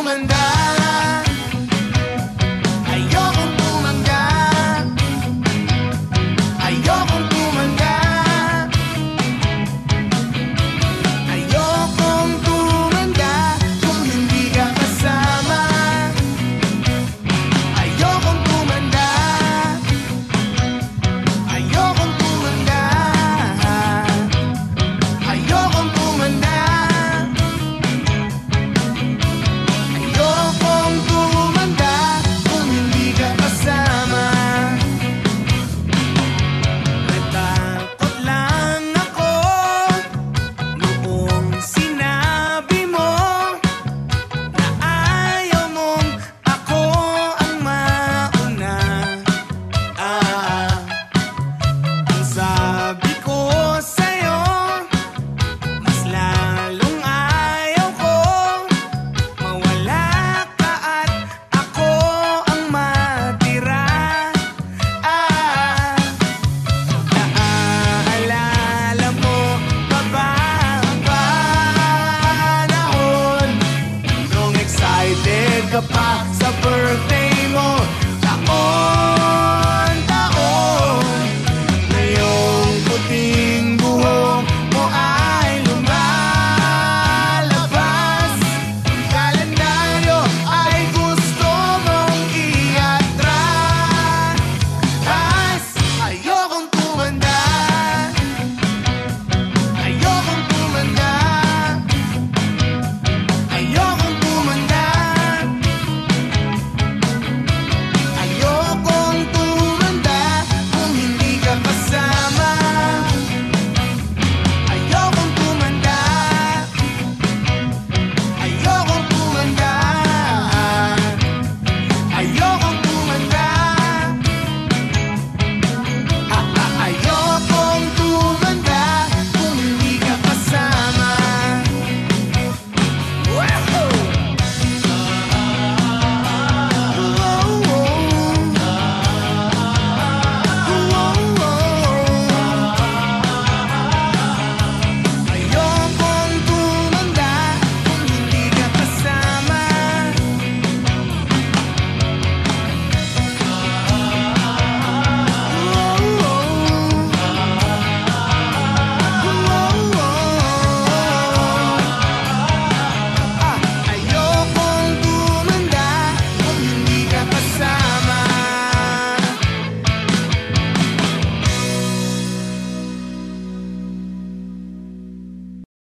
woman die. box of